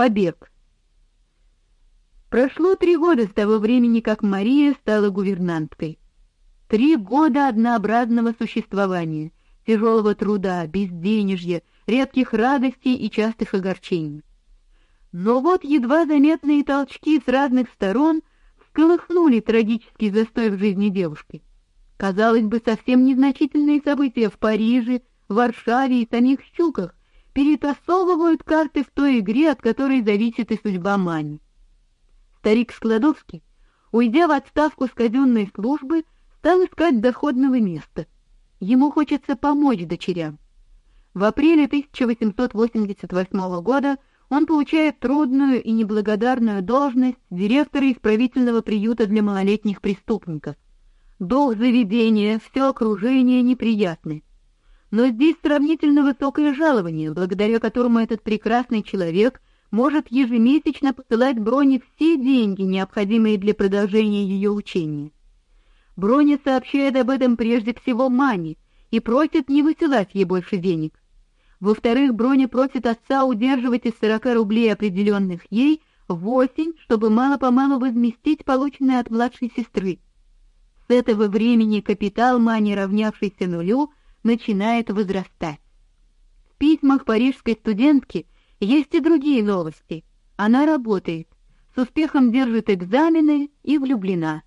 Побег. Прошло три года с того времени, как Мария стала гувернанткой. Три года однообразного существования, тяжелого труда, безденежья, редких радостей и частых огорчений. Но вот едва заметные толчки с разных сторон всколыхнули трагический застой в жизни девушки. Казалось бы, совсем незначительные события в Париже, Варшаве и самих Щуках перетасовывают карты в той игре, от которой зависит и судьба Мани. Старик Складовский, уйдя в отставку с казенной службы, стал искать доходного места. Ему хочется помочь дочерям. В апреле 1888 года он получает трудную и неблагодарную должность директора исправительного приюта для малолетних преступников. Долг заведения, все окружение неприятны. Но здесь сравнительно высокое жалование, благодаря которому этот прекрасный человек может ежемесячно посылать Броне все деньги, необходимые для продолжения ее учения. Броня сообщает об этом прежде всего Мане и просит не высылать ей больше денег. Во-вторых, Броня просит отца удерживать из 40 рублей определенных ей восемь, чтобы мало-помалу возместить полученное от младшей сестры. С этого времени капитал Мани, равнявшийся нулю, начинает возрастать. В письмах парижской студентки есть и другие новости. Она работает, с успехом держит экзамены и влюблена.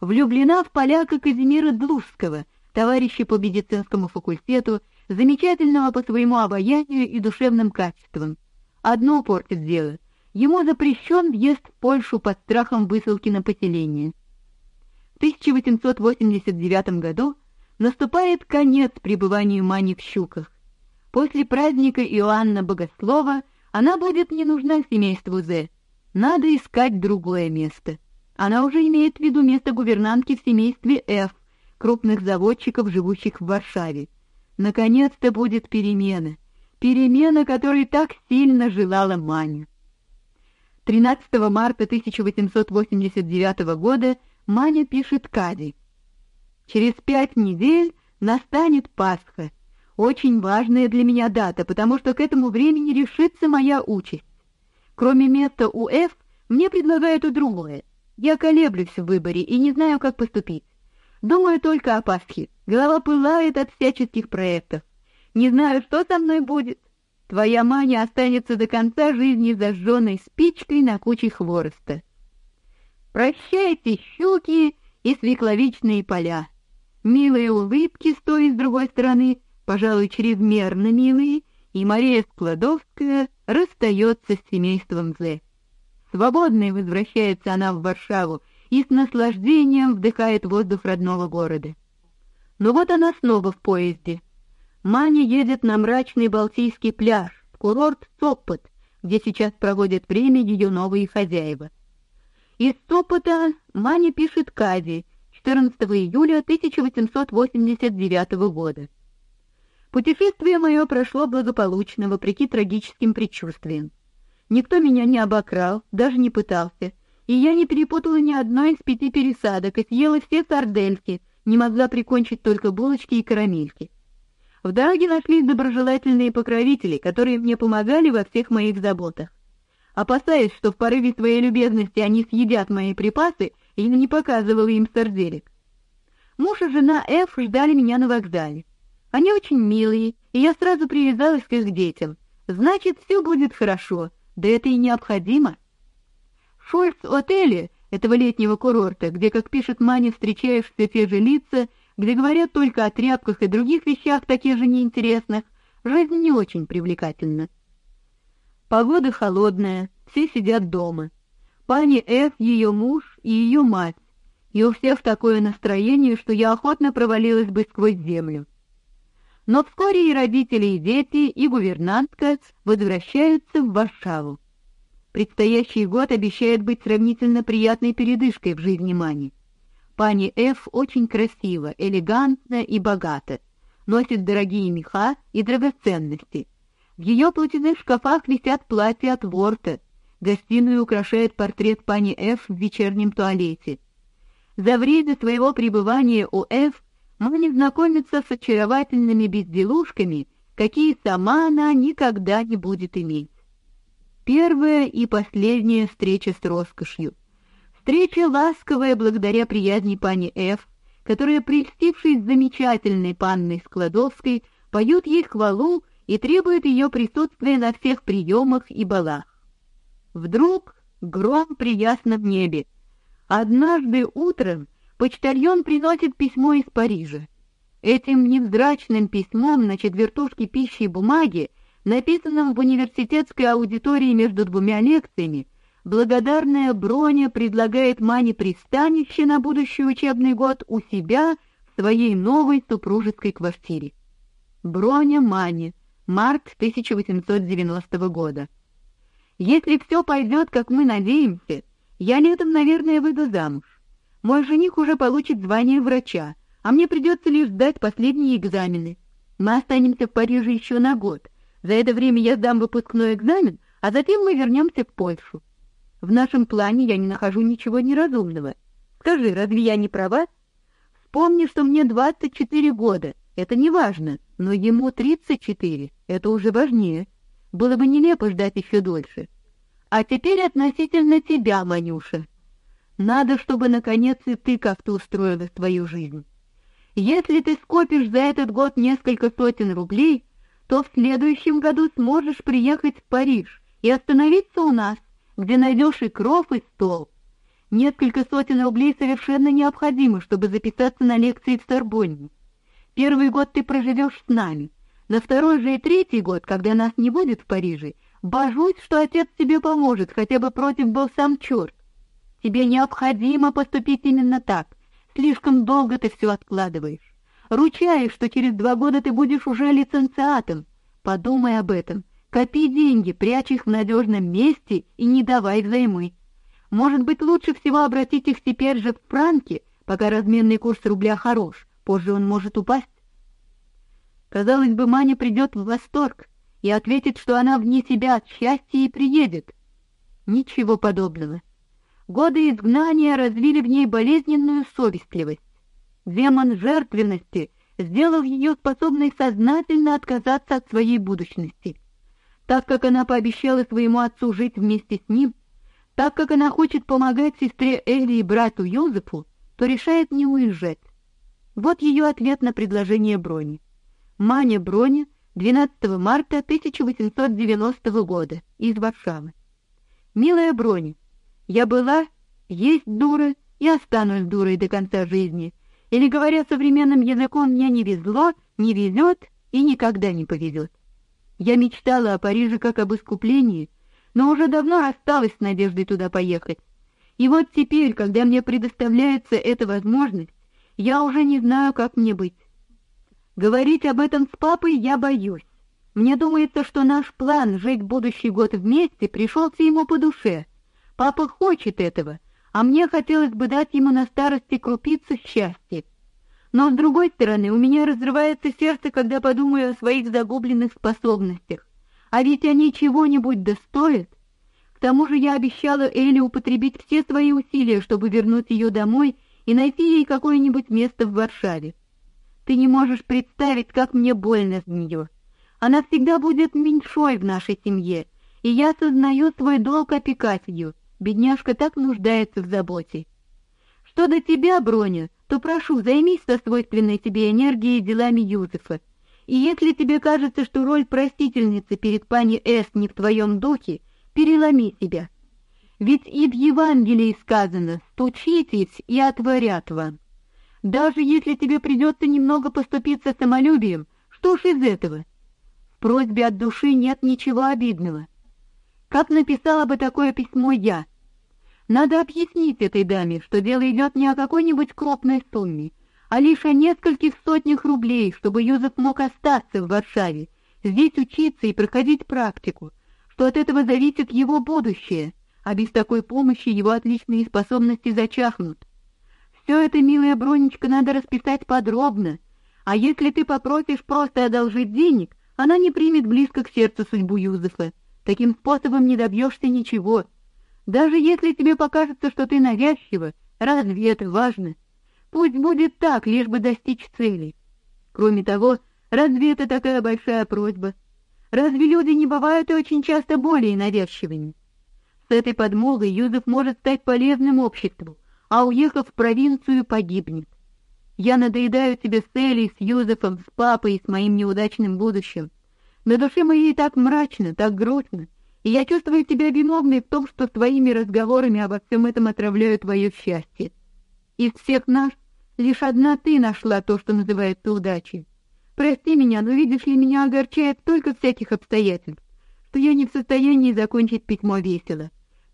Влюблена в поляка Казимира Длузского, товарища по медицинскому факультету, замечательного по своему обаянию и душевным качествам. Одно портит дело. Ему запрещен въезд в Польшу под страхом высылки на поселение. В 1889 году наступает конец пребыванию Мани в Щуках. После праздника Иоанна Богослова она будет не нужна семейству З. Надо искать другое место. Она уже имеет в виду место гувернантки в семействе Ф, крупных заводчиков, живущих в Варшаве. Наконец-то будет перемена, перемена, которой так сильно желала Маня. 13 марта 1889 года Маня пишет Каде. Через пять недель настанет Пасха. Очень важная для меня дата, потому что к этому времени решится моя участь. Кроме места у Ф, мне предлагают и другое. Я колеблюсь в выборе и не знаю, как поступить. Думаю только о Пасхе. Голова пылает от всяческих проектов. Не знаю, что со мной будет. Твоя Маня останется до конца жизни зажженной спичкой на куче хвороста. Прощайте, щуки и свекловичные поля. Милые улыбки с той и с другой стороны, пожалуй, чрезмерно милые, и Мария Складовская расстается с семейством З. Свободной возвращается она в Варшаву и с наслаждением вдыхает воздух родного города. Но вот она снова в поезде. Маня едет на мрачный Балтийский пляж, курорт Сопот, где сейчас проводят время ее новые хозяева. Из Сопота Маня пишет Каде 14 июля 1889 года. Путешествие мое прошло благополучно, вопреки трагическим предчувствиям. Никто меня не обокрал, даже не пытался, и я не перепутала ни одной из пяти пересадок и съела все сардельки, не могла прикончить только булочки и карамельки. В дороге нашлись доброжелательные покровители, которые мне помогали во всех моих заботах. Опасаясь, что в порыве своей любезности они съедят мои припасы, я не показывала им сарделек. Муж и жена Ф ждали меня на вокзале. Они очень милые, и я сразу привязалась к их детям. Значит, все будет хорошо, да это и необходимо. Шольц отеле этого летнего курорта, где, как пишет Маня, встречаешь все те же лица, где говорят только о тряпках и других вещах таких же неинтересных, жизнь не очень привлекательна. Погода холодная, все сидят дома. Пани Ф, ее муж и ее мать. И у всех такое настроение, что я охотно провалилась бы сквозь землю. Но вскоре и родители, и дети, и гувернантка возвращаются в Варшаву. Предстоящий год обещает быть сравнительно приятной передышкой в жизни Мани. Пани Ф очень красива, элегантна и богата, носит дорогие меха и драгоценности. В ее платяных шкафах висят платья от Ворта. Гостиную украшает портрет пани Ф в вечернем туалете. За время своего пребывания у Ф Маня знакомится с очаровательными безделушками, какие сама она никогда не будет иметь. первая и последняя встреча с роскошью. Встреча ласковая благодаря приязни пани Ф, которая, прельстившись замечательной панной Складовской, поет ей хвалу и требует ее присутствия на всех приемах и балах. Вдруг гром при ясном небе. Однажды утром почтальон приносит письмо из Парижа. Этим невзрачным письмом на четвертушке пищи и бумаги, написанном в университетской аудитории между двумя лекциями, благодарная Броня предлагает Мане пристанище на будущий учебный год у себя в своей новой супружеской квартире. Броня Мане, март 1890 года. Если все пойдет, как мы надеемся, я летом, наверное, выйду замуж. Мой жених уже получит звание врача, а мне придется лишь сдать последние экзамены. Мы останемся в Париже еще на год. За это время я сдам выпускной экзамен, а затем мы вернемся в Польшу. В нашем плане я не нахожу ничего неразумного. Скажи, разве я не права? Вспомни, что мне 24 года. Это не важно, но ему 34. Это уже важнее. Было бы нелепо ждать еще дольше. А теперь относительно тебя, Манюша. Надо, чтобы наконец и ты как-то устроила свою жизнь. Если ты скопишь за этот год несколько сотен рублей, то в следующем году сможешь приехать в Париж и остановиться у нас, где найдешь и кров, и стол. Несколько сотен рублей совершенно необходимы, чтобы записаться на лекции в Сорбонне. Первый год ты проживешь с нами. На второй же и третий год, когда нас не будет в Париже, божусь, что отец тебе поможет, хотя бы против был сам черт. Тебе необходимо поступить именно так. Слишком долго ты все откладываешь. Ручаюсь, что через два года ты будешь уже лицензиатом. Подумай об этом. Копи деньги, прячь их в надежном месте и не давай взаймы. Может быть, лучше всего обратить их теперь же в франки, пока разменный курс рубля хорош. Позже он может упасть. Казалось бы, Маня придет в восторг и ответит, что она вне себя от счастья и приедет. Ничего подобного. Годы изгнания развили в ней болезненную совестливость. Демон жертвенности сделал ее способной сознательно отказаться от своей будущности. Так как она пообещала своему отцу жить вместе с ним, так как она хочет помогать сестре Элли и брату Юзефу, то решает не уезжать. Вот ее ответ на предложение Брони. Маня Броня, 12 марта 1890 года, из Варшавы. Милая Броня, я была, есть дура и останусь дурой до конца жизни. Или, говоря современным языком, мне не везло, не везет и никогда не повезет. Я мечтала о Париже как об искуплении, но уже давно рассталась с надеждой туда поехать. И вот теперь, когда мне предоставляется эта возможность, я уже не знаю, как мне быть. Говорить об этом с папой я боюсь. Мне думается, что наш план жить будущий год вместе пришелся ему по душе. Папа хочет этого, а мне хотелось бы дать ему на старости крупицу счастья. Но с другой стороны, у меня разрывается сердце, когда подумаю о своих загубленных способностях. А ведь они чего-нибудь достоят. К тому же я обещала Элли употребить все свои усилия, чтобы вернуть ее домой и найти ей какое-нибудь место в Варшаве. Ты не можешь представить, как мне больно за нее. Она всегда будет меньшой в нашей семье, и я сознаю свой долг опекать ее. Бедняжка так нуждается в заботе. Что до тебя, Броня, то прошу, займись со свойственной тебе энергией делами Юзефа. И если тебе кажется, что роль простительницы перед пани С не в твоем духе, переломи себя. Ведь и в Евангелии сказано: "Стучитесь, и отворят вам". Даже если тебе придется немного поступиться самолюбием, что ж из этого? В просьбе от души нет ничего обидного. Как написала бы такое письмо я? Надо объяснить этой даме, что дело идет не о какой-нибудь крупной сумме, а лишь о нескольких сотнях рублей, чтобы Юзеф мог остаться в Варшаве, здесь учиться и проходить практику, что от этого зависит его будущее, а без такой помощи его отличные способности зачахнут. Все это, милая Бронечка, надо расписать подробно, а если ты попросишь просто одолжить денег, она не примет близко к сердцу судьбу Юзефа. Таким способом не добьешься ничего. Даже если тебе покажется, что ты навязчива, разве это важно? Пусть будет так, лишь бы достичь цели. Кроме того, разве это такая большая просьба? Разве люди не бывают и очень часто более навязчивыми? С этой подмогой Юзеф может стать полезным обществу, а уехав в провинцию, погибнет. Я надоедаю тебе с Элей, с Юзефом, с папой и с моим неудачным будущим. На душе моей так мрачно, так грустно, и я чувствую себя виновной в том, что твоими разговорами обо всем этом отравляю твое счастье. Из всех нас лишь одна ты нашла то, что называется удачей. Прости меня, но видишь ли, меня огорчает столько всяких обстоятельств, что я не в состоянии закончить письмо весело.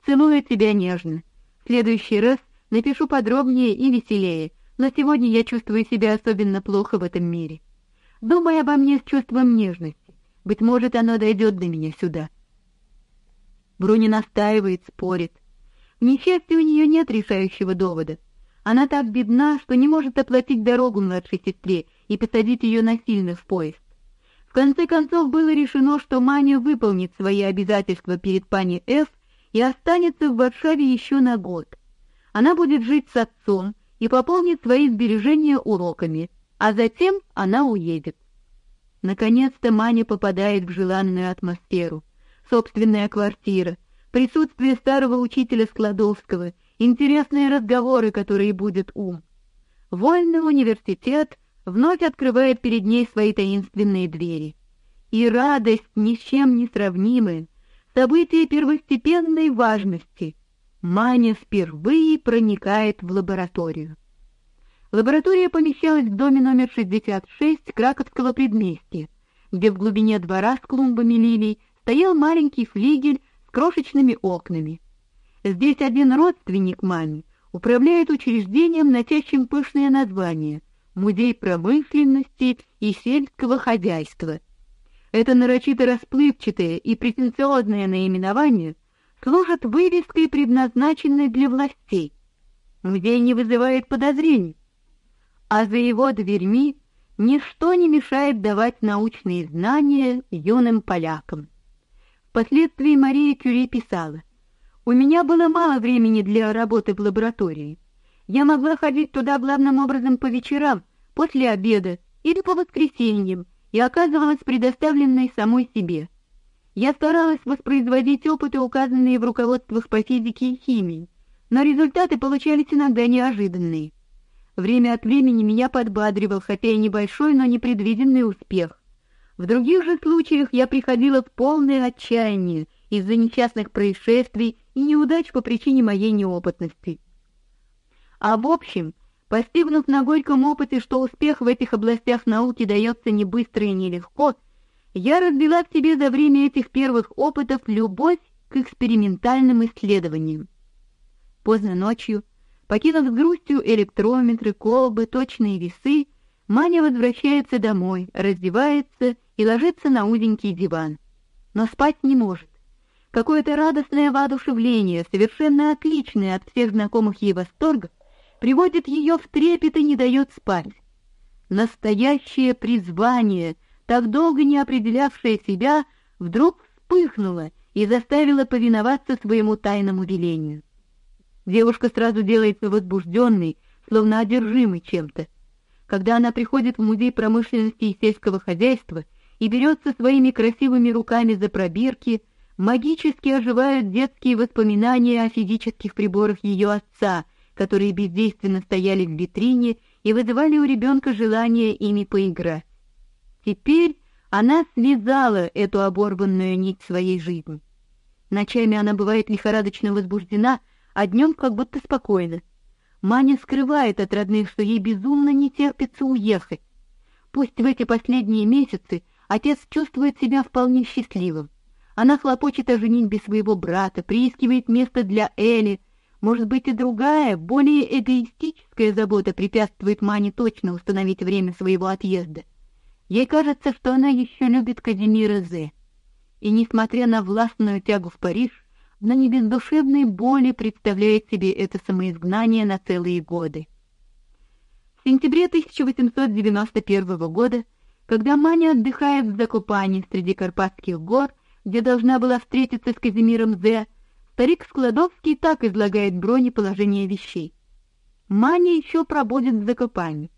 Целую тебя нежно. В следующий раз напишу подробнее и веселее, но сегодня я чувствую себя особенно плохо в этом мире. Думай обо мне с чувством нежности. Быть может, оно дойдет до меня сюда. Бруни настаивает, спорит. В у нее нет решающего довода. Она так бедна, что не может оплатить дорогу младшей сестре и посадить ее насильно в поезд. В конце концов было решено, что Маня выполнит свои обязательства перед пани Ф и останется в Варшаве еще на год. Она будет жить с отцом и пополнит свои сбережения уроками, а затем она уедет. Наконец-то Маня попадает в желанную атмосферу. Собственная квартира, присутствие старого учителя Складовского, интересные разговоры, которые будет ум. Вольный университет вновь открывает перед ней свои таинственные двери. И радость ни с чем не сравнимая, событие первостепенной важности. Маня впервые проникает в лабораторию. Лаборатория помещалась в доме номер 66 Краковского предместья, где в глубине двора с клумбами лилий стоял маленький флигель с крошечными окнами. Здесь один родственник маме управляет учреждением, носящим пышное название Музей промышленности и сельского хозяйства. Это нарочито расплывчатое и претенциозное наименование служит вывеской, предназначенной для властей. Музей не вызывает подозрений, а за его дверьми ничто не мешает давать научные знания юным полякам. Впоследствии Мария Кюри писала: "У меня было мало времени для работы в лаборатории. Я могла ходить туда главным образом по вечерам, после обеда или по воскресеньям, и оказывалась предоставленной самой себе. Я старалась воспроизводить опыты, указанные в руководствах по физике и химии, но результаты получались иногда неожиданные. Время от времени меня подбадривал, хотя и небольшой, но непредвиденный успех. В других же случаях я приходила в полное отчаяние из-за несчастных происшествий и неудач по причине моей неопытности. А в общем, постигнув на горьком опыте, что успех в этих областях науки дается не быстро и не легко, я развила в себе за время этих первых опытов любовь к экспериментальным исследованиям. Поздно ночью, покинув с грустью электрометры, колбы, точные весы, Маня возвращается домой, раздевается и ложится на узенький диван. Но спать не может. Какое-то радостное воодушевление, совершенно отличное от всех знакомых ей восторгов, приводит ее в трепет и не дает спать. Настоящее призвание — так долго не определявшая себя, вдруг вспыхнула и заставила повиноваться своему тайному велению. Девушка сразу делается возбужденной, словно одержимой чем-то. Когда она приходит в музей промышленности и сельского хозяйства и берется своими красивыми руками за пробирки, магически оживают детские воспоминания о физических приборах ее отца, которые бездейственно стояли в витрине и вызывали у ребенка желание ими поиграть. Теперь она связала эту оборванную нить своей жизни. Ночами она бывает лихорадочно возбуждена, а днем как будто спокойна. Маня скрывает от родных, что ей безумно не терпится уехать. Пусть в эти последние месяцы отец чувствует себя вполне счастливым. Она хлопочет о женитьбе своего брата, приискивает место для Эли. Может быть, и другая, более эгоистическая забота препятствует Мане точно установить время своего отъезда. Ей кажется, что она еще любит Казимира З. И несмотря на властную тягу в Париж, она не без душевной боли представляет себе это самоизгнание на целые годы. В сентябре 1891 года, когда Маня отдыхает в Закопане среди Карпатских гор, где должна была встретиться с Казимиром З, старик Складовский так излагает Броне положение вещей. Маня еще пробудет в Закопане.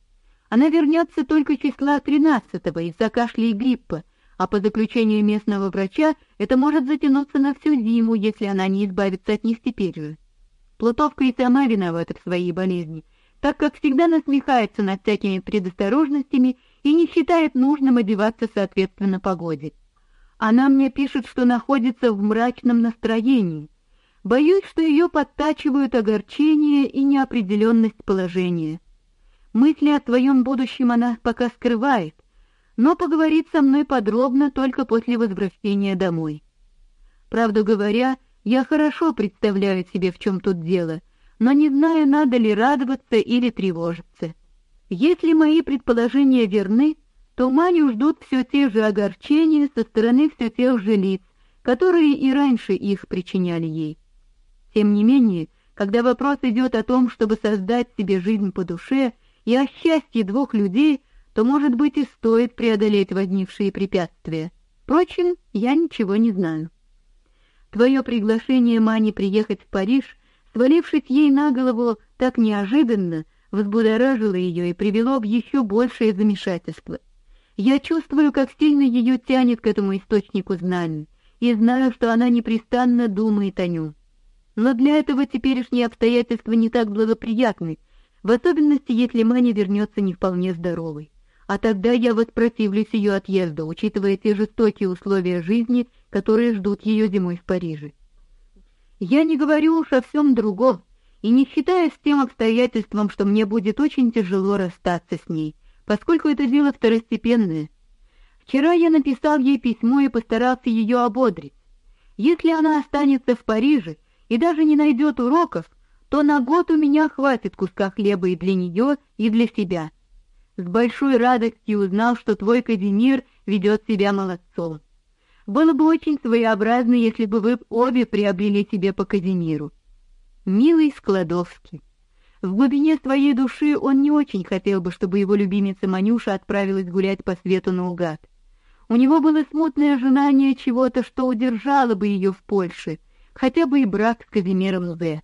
Она вернется только числа тринадцатого из-за кашля и гриппа, а по заключению местного врача это может затянуться на всю зиму, если она не избавится от же. Плутовка и сама виновата в своей болезни, так как всегда насмехается над всякими предосторожностями и не считает нужным одеваться соответственно погоде. Она мне пишет, что находится в мрачном настроении. Боюсь, что ее подтачивают огорчение и неопределенность положения. Мысли о своем будущем она пока скрывает, но поговорит со мной подробно только после возвращения домой. Правду говоря, я хорошо представляю себе, в чем тут дело, но не знаю, надо ли радоваться или тревожиться. Если мои предположения верны, то Маню ждут все те же огорчения со стороны все тех же лиц, которые и раньше их причиняли ей. Тем не менее, когда вопрос идет о том, чтобы создать себе жизнь по душе и о счастье двух людей, то, может быть, и стоит преодолеть возникшие препятствия. Впрочем, я ничего не знаю. Твое приглашение Мани приехать в Париж, свалившись ей на голову так неожиданно, взбудоражило ее и привело в еще большее замешательство. Я чувствую, как сильно ее тянет к этому источнику знаний, и знаю, что она непрестанно думает о нем. Но для этого теперешние обстоятельства не так благоприятны, в особенности, если Маня вернется не вполне здоровой. А тогда я воспротивлюсь ее отъезду, учитывая те жестокие условия жизни, которые ждут ее зимой в Париже. Я не говорю уж о всем другом, и не считая с тем обстоятельством, что мне будет очень тяжело расстаться с ней, поскольку это дело второстепенное. Вчера я написал ей письмо и постарался ее ободрить. Если она останется в Париже и даже не найдет уроков, то на год у меня хватит куска хлеба и для нее, и для себя. С большой радостью узнал, что твой Казимир ведет себя молодцом. Было бы очень своеобразно, если бы вы обе приобрели себе по Казимиру. Милый Складовский. В глубине своей души он не очень хотел бы, чтобы его любимица Манюша отправилась гулять по свету наугад. У него было смутное желание чего-то, что удержало бы ее в Польше, хотя бы и брак с Казимиром В.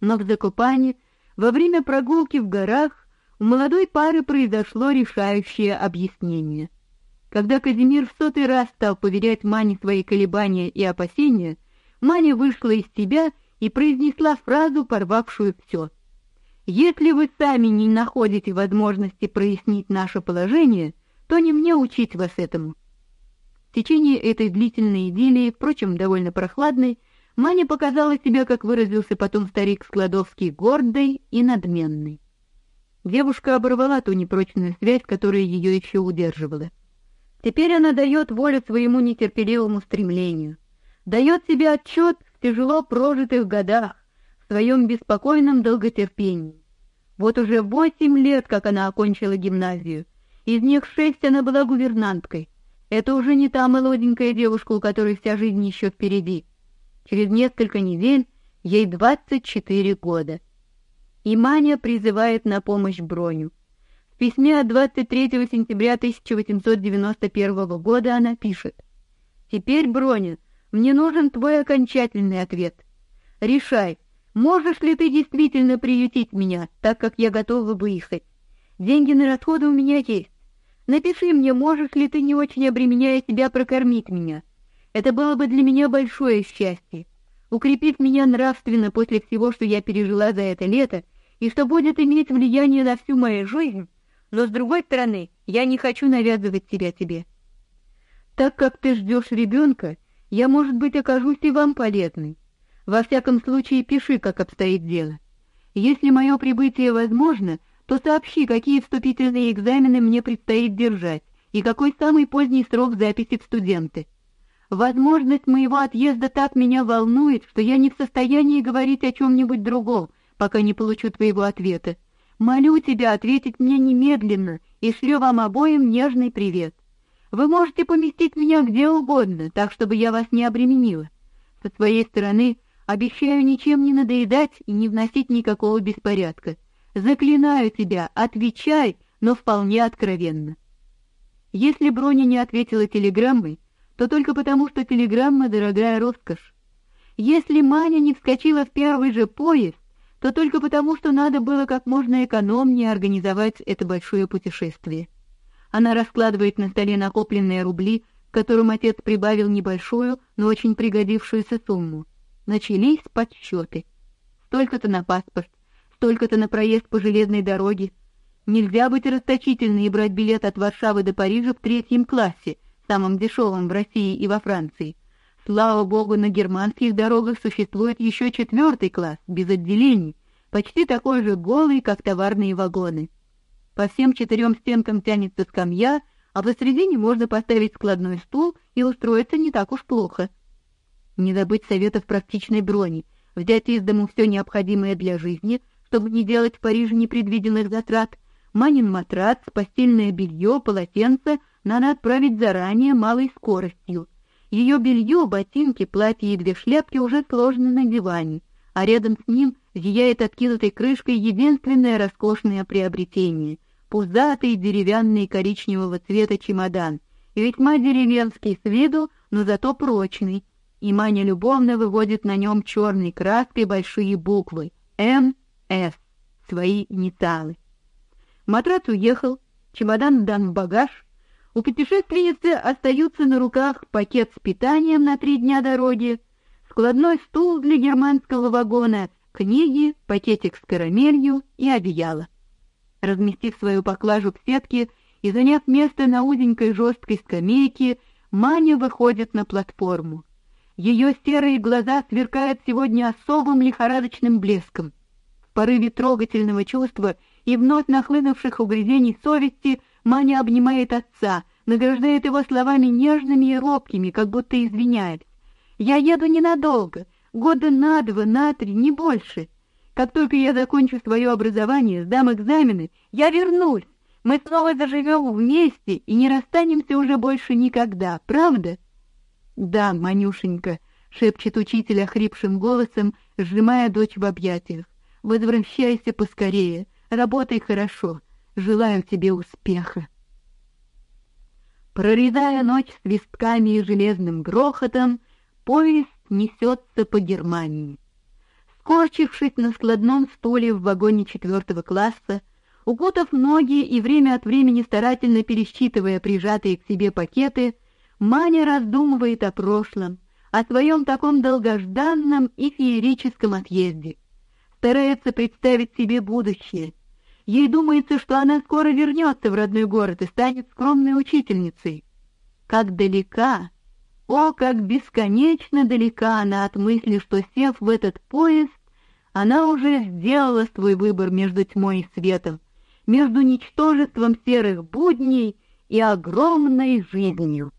Но в Закопане, во время прогулки в горах, у молодой пары произошло решающее объяснение. Когда Казимир в сотый раз стал поверять Мане свои колебания и опасения, Маня вышла из себя и произнесла фразу, порвавшую все — если вы сами не находите возможности прояснить наше положение, то не мне учить вас этому. В течение этой длительной идиллии, впрочем, довольно прохладной, Маня показала себя, как выразился потом старик Складовский, гордой и надменной. Девушка оборвала ту непрочную связь, которая ее еще удерживала. Теперь она дает волю своему нетерпеливому стремлению, дает себе отчет в тяжело прожитых годах, в своем беспокойном долготерпении. Вот уже восемь лет, как она окончила гимназию. Из них шесть она была гувернанткой. Это уже не та молоденькая девушка, у которой вся жизнь еще впереди. Через несколько недель ей двадцать четыре года. И Маня призывает на помощь Броню. В письме от 23 сентября 1891 года она пишет: "Теперь, Броня, мне нужен твой окончательный ответ. Решай, Можешь ли ты действительно приютить меня, так как я готова выехать? Деньги на расходы у меня есть. Напиши мне, можешь ли ты не очень обременяя себя прокормить меня. Это было бы для меня большое счастье. Укрепить меня нравственно после всего, что я пережила за это лето, и что будет иметь влияние на всю мою жизнь. Но с другой стороны, я не хочу навязывать себя тебе. Так как ты ждешь ребенка, я, может быть, окажусь и вам полезной. Во всяком случае, пиши, как обстоит дело. Если мое прибытие возможно, то сообщи, какие вступительные экзамены мне предстоит держать и какой самый поздний срок записи в студенты. Возможность моего отъезда так меня волнует, что я не в состоянии говорить о чем нибудь другом, пока не получу твоего ответа. Молю тебя ответить мне немедленно и шлю вам обоим нежный привет. Вы можете поместить меня где угодно, так чтобы я вас не обременила. Со своей стороны Обещаю ничем не надоедать и не вносить никакого беспорядка. Заклинаю тебя, отвечай, но вполне откровенно. Если Броня не ответила телеграммой, то только потому, что телеграмма дорогая роскошь. Если Маня не вскочила в первый же поезд, то только потому, что надо было как можно экономнее организовать это большое путешествие. Она раскладывает на столе накопленные рубли, которым отец прибавил небольшую, но очень пригодившуюся сумму. Начались подсчеты. Столько-то на паспорт, столько-то на проезд по железной дороге. Нельзя быть расточительной и брать билет от Варшавы до Парижа в третьем классе, самом дешевом в России и во Франции. Слава богу, на германских дорогах существует еще четвертый класс, без отделений, почти такой же голый, как товарные вагоны. По всем четырем стенкам тянется скамья, а посредине можно поставить складной стул и устроиться не так уж плохо. Не забыть советов практичной брони, взять из дому все необходимое для жизни, чтобы не делать в Париже непредвиденных затрат. Манин матрац, постельное белье, полотенце надо отправить заранее малой скоростью. Ее белье, ботинки, платье и две шляпки уже сложены на диване, а рядом с ним зияет откинутой крышкой единственное роскошное приобретение — пузатый деревянный коричневого цвета чемодан, весьма деревенский с виду, но зато прочный, и Маня любовно выводит на нем черной краской большие буквы «М.С.» свои инициалы. Матрац уехал, чемодан дан в багаж. У путешественницы остаются на руках пакет с питанием на три дня дороги, складной стул для германского вагона, книги, пакетик с карамелью и одеяло. Разместив свою поклажу в сетке и заняв место на узенькой жесткой скамейке, Маня выходит на платформу. Ее серые глаза сверкают сегодня особым лихорадочным блеском. В порыве трогательного чувства и вновь нахлынувших угрызений совести Маня обнимает отца, награждает его словами нежными и робкими, как будто извиняет. «Я еду ненадолго, года на два, на три, не больше. Как только я закончу свое образование, сдам экзамены, я вернусь. Мы снова заживем вместе и не расстанемся уже больше никогда, правда?» «Да, Манюшенька», — шепчет учитель охрипшим голосом, сжимая дочь в объятиях. «Возвращайся поскорее, работай хорошо, желаю тебе успеха». Прорезая ночь свистками и железным грохотом, поезд несется по Германии. Скорчившись на складном стуле в вагоне четвертого класса, укутав ноги и время от времени старательно пересчитывая прижатые к себе пакеты, Маня раздумывает о прошлом, о своем таком долгожданном и феерическом отъезде. Старается представить себе будущее. Ей думается, что она скоро вернется в родной город и станет скромной учительницей. Как далека, о, как бесконечно далека она от мысли, что сев в этот поезд, она уже сделала свой выбор между тьмой и светом, между ничтожеством серых будней и огромной жизнью.